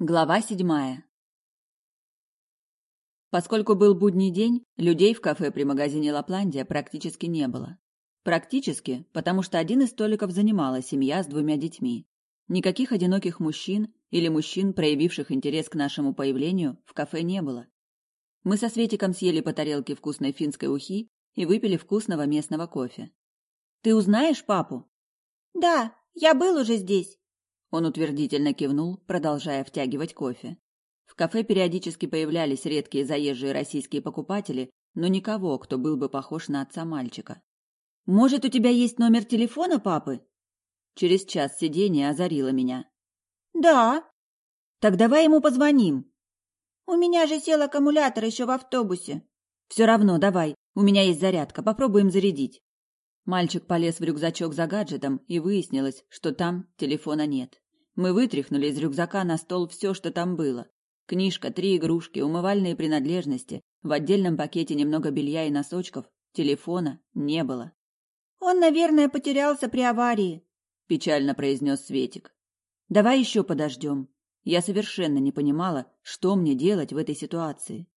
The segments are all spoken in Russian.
Глава седьмая. Поскольку был будний день, людей в кафе при магазине Лапландия практически не было. Практически, потому что один из столиков занимала семья с двумя детьми. Никаких одиноких мужчин или мужчин, проявивших интерес к нашему появлению, в кафе не было. Мы со Светиком съели по тарелке вкусной финской ухи и выпили вкусного местного кофе. «Ты узнаешь папу?» «Да, я был уже здесь». Он утвердительно кивнул, продолжая втягивать кофе. В кафе периодически появлялись редкие заезжие российские покупатели, но никого, кто был бы похож на отца мальчика. «Может, у тебя есть номер телефона папы?» Через час сидения озарило меня. «Да». «Так давай ему позвоним». «У меня же сел аккумулятор еще в автобусе». «Все равно, давай. У меня есть зарядка. Попробуем зарядить». Мальчик полез в рюкзачок за гаджетом, и выяснилось, что там телефона нет. Мы вытряхнули из рюкзака на стол все, что там было. Книжка, три игрушки, умывальные принадлежности, в отдельном пакете немного белья и носочков. Телефона не было. «Он, наверное, потерялся при аварии», — печально произнес Светик. «Давай еще подождем». Я совершенно не понимала, что мне делать в этой ситуации.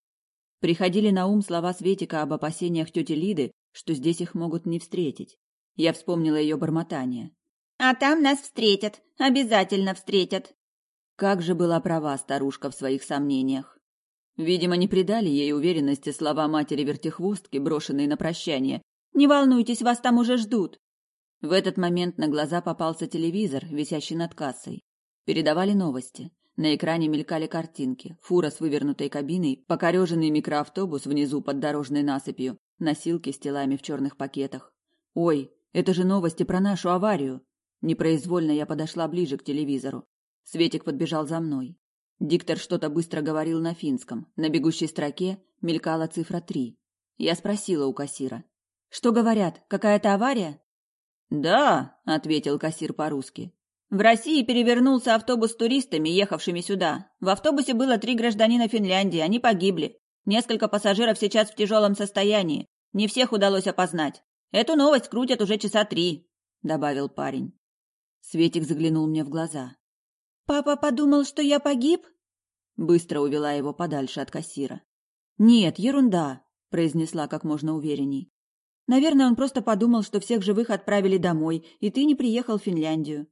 Приходили на ум слова Светика об опасениях тети Лиды, что здесь их могут не встретить. Я вспомнила ее бормотание. «А там нас встретят, обязательно встретят». Как же была права старушка в своих сомнениях. Видимо, не придали ей уверенности слова матери-вертихвостки, брошенные на прощание. «Не волнуйтесь, вас там уже ждут». В этот момент на глаза попался телевизор, висящий над кассой. Передавали новости. На экране мелькали картинки. Фура с вывернутой кабиной, покореженный микроавтобус внизу под дорожной насыпью, носилки с телами в черных пакетах. Ой, это же новости про нашу аварию. Непроизвольно я подошла ближе к телевизору. Светик подбежал за мной. Диктор что-то быстро говорил на финском. На бегущей строке мелькала цифра три. Я спросила у кассира. «Что говорят? Какая-то авария?» «Да», — ответил кассир по-русски. В России перевернулся автобус с туристами, ехавшими сюда. В автобусе было три гражданина Финляндии, они погибли. Несколько пассажиров сейчас в тяжелом состоянии. Не всех удалось опознать. Эту новость крутят уже часа три, добавил парень. Светик заглянул мне в глаза. Папа подумал, что я погиб? Быстро увела его подальше от кассира. Нет, ерунда, произнесла как можно уверенней. Наверное, он просто подумал, что всех живых отправили домой, и ты не приехал в Финляндию.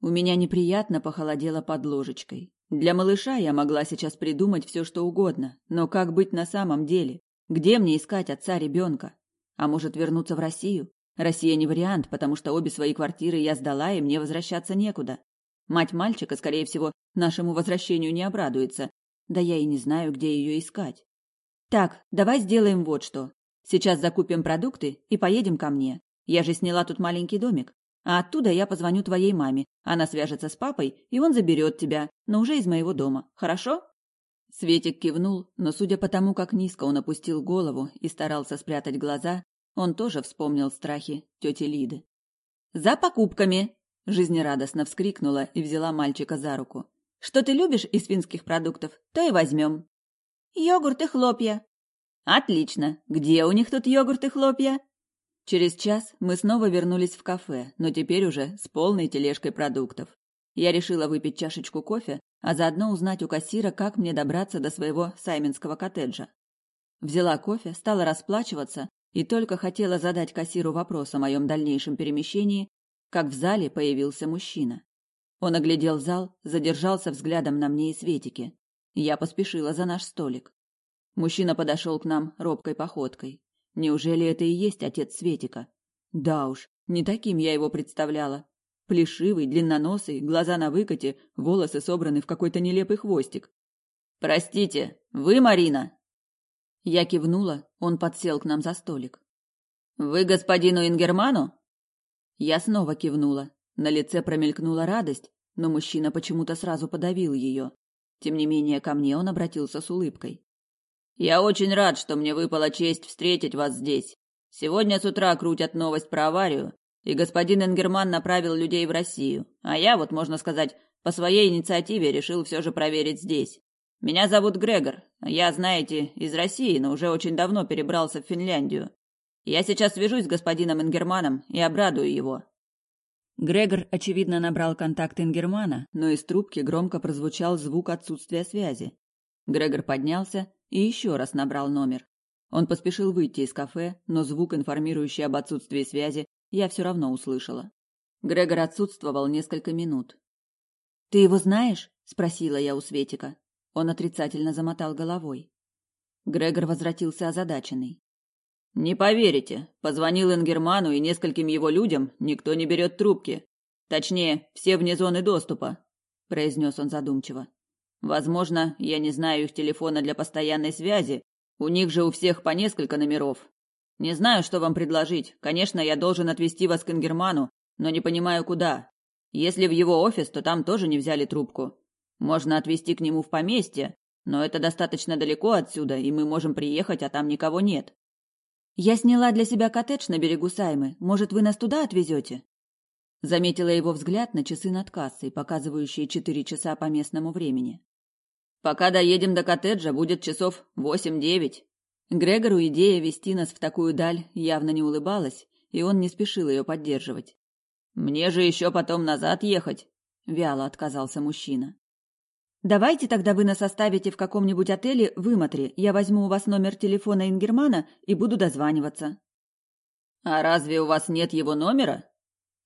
У меня неприятно похолодело под ложечкой. Для малыша я могла сейчас придумать все, что угодно, но как быть на самом деле? Где мне искать отца ребенка? А может, вернуться в Россию? Россия не вариант, потому что обе свои квартиры я сдала, и мне возвращаться некуда. Мать мальчика, скорее всего, нашему возвращению не обрадуется. Да я и не знаю, где ее искать. Так, давай сделаем вот что. Сейчас закупим продукты и поедем ко мне. Я же сняла тут маленький домик. А оттуда я позвоню твоей маме. Она свяжется с папой, и он заберет тебя, но уже из моего дома. Хорошо?» Светик кивнул, но судя по тому, как низко он опустил голову и старался спрятать глаза, он тоже вспомнил страхи тети Лиды. «За покупками!» – жизнерадостно вскрикнула и взяла мальчика за руку. «Что ты любишь из финских продуктов, то и возьмем». «Йогурт и хлопья». «Отлично! Где у них тут йогурт и хлопья?» Через час мы снова вернулись в кафе, но теперь уже с полной тележкой продуктов. Я решила выпить чашечку кофе, а заодно узнать у кассира, как мне добраться до своего сайменского коттеджа. Взяла кофе, стала расплачиваться и только хотела задать кассиру вопрос о моем дальнейшем перемещении, как в зале появился мужчина. Он оглядел зал, задержался взглядом на мне и Светике. Я поспешила за наш столик. Мужчина подошел к нам робкой походкой. Неужели это и есть отец Светика? Да уж, не таким я его представляла. Плешивый, длинноносый, глаза на выкате, волосы собраны в какой-то нелепый хвостик. «Простите, вы Марина?» Я кивнула, он подсел к нам за столик. «Вы господину Ингерману?» Я снова кивнула. На лице промелькнула радость, но мужчина почему-то сразу подавил ее. Тем не менее, ко мне он обратился с улыбкой. Я очень рад, что мне выпала честь встретить вас здесь. Сегодня с утра крутят новость про аварию, и господин Энгерман направил людей в Россию, а я, вот можно сказать, по своей инициативе решил все же проверить здесь. Меня зовут Грегор. Я, знаете, из России, но уже очень давно перебрался в Финляндию. Я сейчас свяжусь с господином Энгерманом и обрадую его. Грегор, очевидно, набрал контакт Ингермана, но из трубки громко прозвучал звук отсутствия связи. Грегор поднялся и еще раз набрал номер. Он поспешил выйти из кафе, но звук, информирующий об отсутствии связи, я все равно услышала. Грегор отсутствовал несколько минут. «Ты его знаешь?» – спросила я у Светика. Он отрицательно замотал головой. Грегор возвратился озадаченный. «Не поверите, позвонил Ингерману и нескольким его людям, никто не берет трубки. Точнее, все вне зоны доступа», – произнес он задумчиво. «Возможно, я не знаю их телефона для постоянной связи, у них же у всех по несколько номеров. Не знаю, что вам предложить. Конечно, я должен отвезти вас к Ингерману, но не понимаю, куда. Если в его офис, то там тоже не взяли трубку. Можно отвезти к нему в поместье, но это достаточно далеко отсюда, и мы можем приехать, а там никого нет. Я сняла для себя коттедж на берегу Саймы. Может, вы нас туда отвезете? Заметила его взгляд на часы над кассой, показывающие четыре часа по местному времени. Пока доедем до коттеджа, будет часов восемь-девять. Грегору идея вести нас в такую даль явно не улыбалась, и он не спешил ее поддерживать. Мне же еще потом назад ехать, вяло отказался мужчина. Давайте тогда вы нас оставите в каком-нибудь отеле в Иматре. Я возьму у вас номер телефона Ингермана и буду дозваниваться. А разве у вас нет его номера?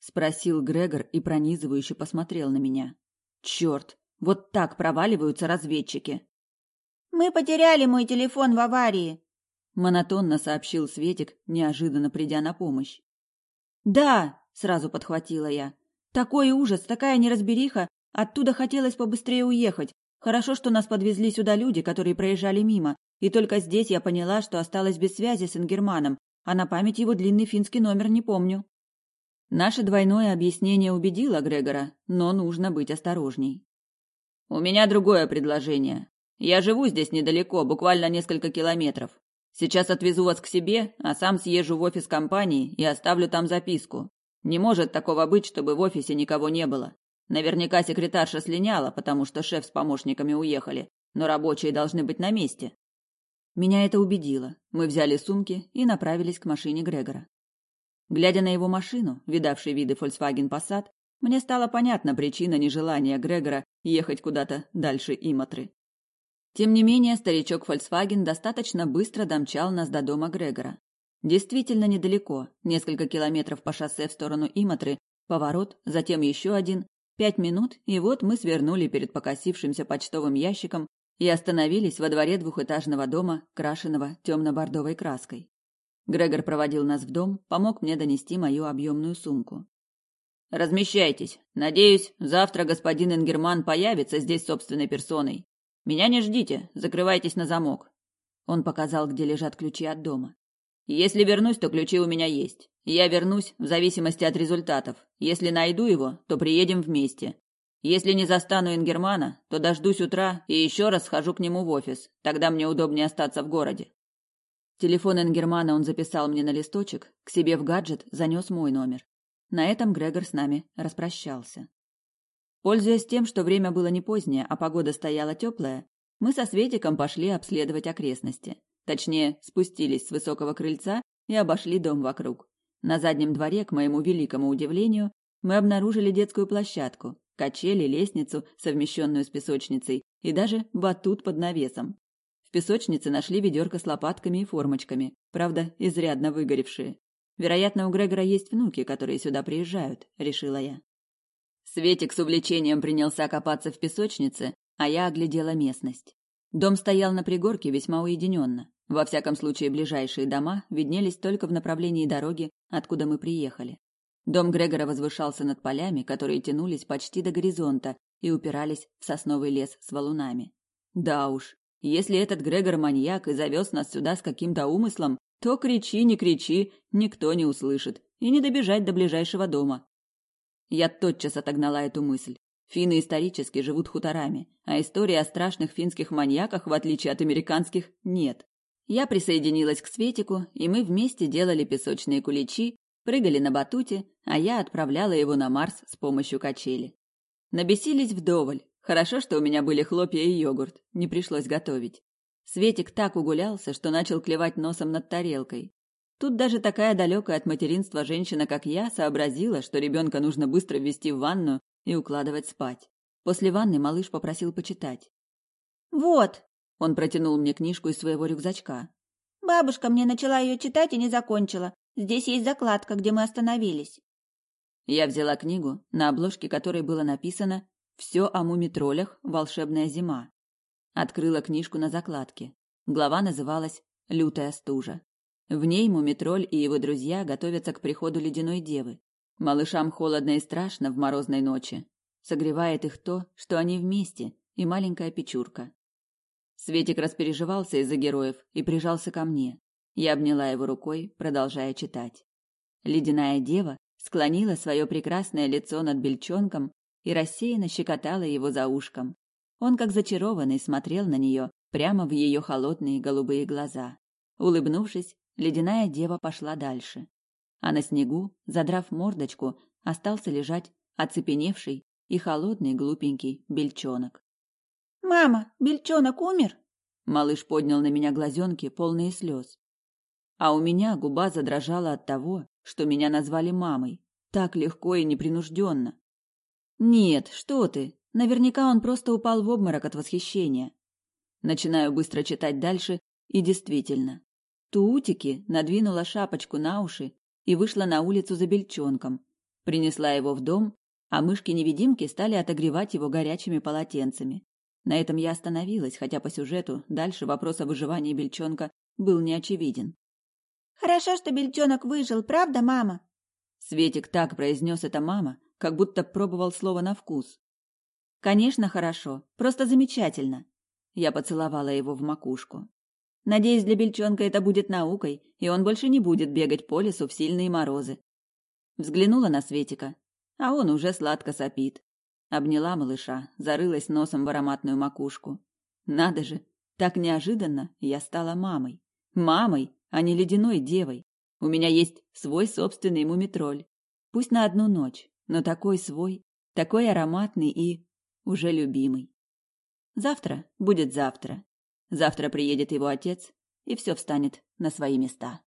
Спросил Грегор и пронизывающе посмотрел на меня. Черт, вот так проваливаются разведчики. Мы потеряли мой телефон в аварии, монотонно сообщил Светик, неожиданно придя на помощь. Да, сразу подхватила я. Такой ужас, такая неразбериха, оттуда хотелось побыстрее уехать. Хорошо, что нас подвезли сюда люди, которые проезжали мимо, и только здесь я поняла, что осталась без связи с Ингерманом, а на память его длинный финский номер не помню. Наше двойное объяснение убедило Грегора, но нужно быть осторожней. У меня другое предложение. Я живу здесь недалеко, буквально несколько километров. Сейчас отвезу вас к себе, а сам съезжу в офис компании и оставлю там записку. Не может такого быть, чтобы в офисе никого не было. Наверняка секретарша слиняла, потому что шеф с помощниками уехали, но рабочие должны быть на месте. Меня это убедило. Мы взяли сумки и направились к машине Грегора. Глядя на его машину, видавший виды Volkswagen Passat, мне стала понятна причина нежелания Грегора ехать куда-то дальше Иматры. Тем не менее, старичок Volkswagen достаточно быстро домчал нас до дома Грегора. Действительно недалеко, несколько километров по шоссе в сторону Иматры, поворот, затем еще один, пять минут, и вот мы свернули перед покосившимся почтовым ящиком и остановились во дворе двухэтажного дома, крашеного темно-бордовой краской. Грегор проводил нас в дом, помог мне донести мою объемную сумку. Размещайтесь. Надеюсь, завтра господин Ингерман появится здесь собственной персоной. Меня не ждите, закрывайтесь на замок. Он показал, где лежат ключи от дома. Если вернусь, то ключи у меня есть. Я вернусь в зависимости от результатов. Если найду его, то приедем вместе. Если не застану Ингермана, то дождусь утра и еще раз схожу к нему в офис. Тогда мне удобнее остаться в городе. Телефон Ингермана он записал мне на листочек, к себе в гаджет занес мой номер. На этом Грегор с нами распрощался. Пользуясь тем, что время было не позднее, а погода стояла теплая, мы со Светиком пошли обследовать окрестности. Точнее, спустились с высокого крыльца и обошли дом вокруг. На заднем дворе, к моему великому удивлению, мы обнаружили детскую площадку, качели, лестницу, совмещенную с песочницей, и даже батут под навесом. В песочнице нашли ведерко с лопатками и формочками, правда, изрядно выгоревшие. Вероятно, у Грегора есть внуки, которые сюда приезжают, решила я. Светик с увлечением принялся копаться в песочнице, а я оглядела местность. Дом стоял на пригорке весьма уединенно. Во всяком случае, ближайшие дома виднелись только в направлении дороги, откуда мы приехали. Дом Грегора возвышался над полями, которые тянулись почти до горизонта и упирались в сосновый лес с валунами. Да уж, если этот Грегор маньяк и завез нас сюда с каким-то умыслом, то кричи, не кричи, никто не услышит, и не добежать до ближайшего дома. Я тотчас отогнала эту мысль. Финны исторически живут хуторами, а истории о страшных финских маньяках, в отличие от американских, нет. Я присоединилась к Светику, и мы вместе делали песочные куличи, прыгали на батуте, а я отправляла его на Марс с помощью качели. Набесились вдоволь. Хорошо, что у меня были хлопья и йогурт, не пришлось готовить. Светик так угулялся, что начал клевать носом над тарелкой. Тут даже такая далекая от материнства женщина, как я, сообразила, что ребенка нужно быстро ввести в ванну и укладывать спать. После ванны малыш попросил почитать. «Вот!» – он протянул мне книжку из своего рюкзачка. «Бабушка мне начала ее читать и не закончила. Здесь есть закладка, где мы остановились». Я взяла книгу, на обложке которой было написано «Все о мумитролях. Волшебная зима». Открыла книжку на закладке. Глава называлась «Лютая стужа». В ней Мумитроль и его друзья готовятся к приходу ледяной девы. Малышам холодно и страшно в морозной ночи. Согревает их то, что они вместе, и маленькая печурка. Светик распереживался из-за героев и прижался ко мне. Я обняла его рукой, продолжая читать. Ледяная дева склонила свое прекрасное лицо над бельчонком и рассеянно щекотала его за ушком. Он, как зачарованный, смотрел на нее прямо в ее холодные голубые глаза. Улыбнувшись, Ледяная дева пошла дальше. А на снегу, задрав мордочку, остался лежать оцепеневший и холодный глупенький бельчонок. «Мама, бельчонок умер?» Малыш поднял на меня глазенки, полные слез. А у меня губа задрожала от того, что меня назвали мамой. Так легко и непринужденно. «Нет, что ты! Наверняка он просто упал в обморок от восхищения». Начинаю быстро читать дальше, и действительно, Туутики надвинула шапочку на уши и вышла на улицу за бельчонком. Принесла его в дом, а мышки-невидимки стали отогревать его горячими полотенцами. На этом я остановилась, хотя по сюжету дальше вопрос о выживании бельчонка был неочевиден. «Хорошо, что бельчонок выжил, правда, мама?» Светик так произнес это мама, как будто пробовал слово на вкус. «Конечно, хорошо, просто замечательно». Я поцеловала его в макушку. Надеюсь, для бельчонка это будет наукой, и он больше не будет бегать по лесу в сильные морозы. Взглянула на Светика, а он уже сладко сопит. Обняла малыша, зарылась носом в ароматную макушку. Надо же, так неожиданно я стала мамой. Мамой, а не ледяной девой. У меня есть свой собственный мумитроль. Пусть на одну ночь, но такой свой, такой ароматный и уже любимый. Завтра будет завтра. Завтра приедет его отец, и все встанет на свои места.